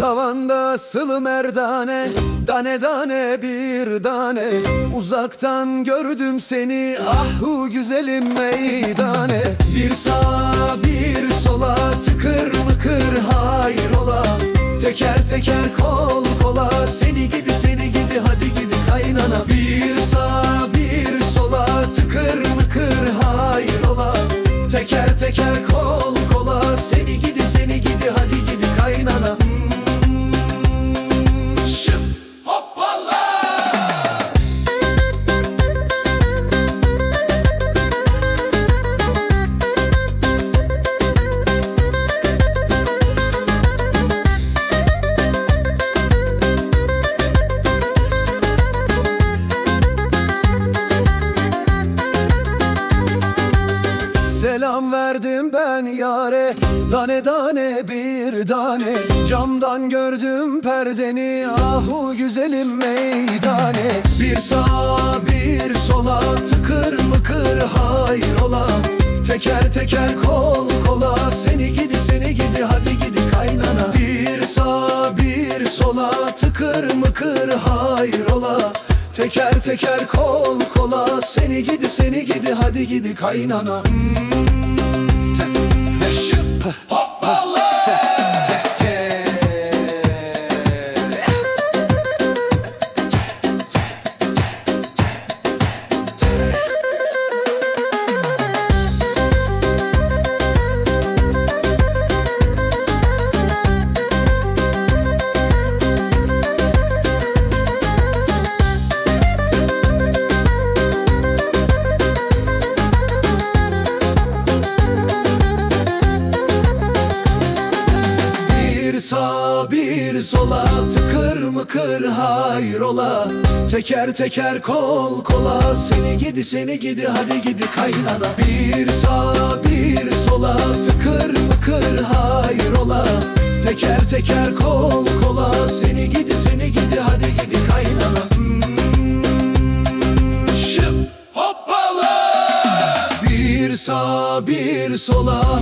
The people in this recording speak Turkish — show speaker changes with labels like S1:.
S1: Tavanda sılı merdane Dane dane bir tane Uzaktan gördüm seni Ahu güzelim meydane. Bir sağa bir sola Tıkır mıkır hayrola Teker teker kol kola Seni gidi seni gidi hadi gidi kaynana. Bir sağa bir sola Tıkır mıkır hayrola Teker teker kol kola Seni gidi Selam verdim ben yare Tane tane bir tane Camdan gördüm perdeni Ahu güzelim meydane. Bir sağa bir sola Tıkır mıkır hayrola Teker teker kol kola Seni gidi seni gidi hadi gidi kaynana. Bir sağa bir sola Tıkır mıkır hayrola Teker teker kol kola Seni gidi seni gidi hadi gidi kaynana. Şıp Sağa bir sola tıkır mıkır hayrola Teker teker kol kola Seni gidi seni gidi hadi gidi kaynana. Bir sağa bir sola tıkır mıkır hayrola Teker teker kol kola Seni gidi seni gidi hadi gidi kaynana. Hmm, Şıp hoppala. Bir sağa bir sola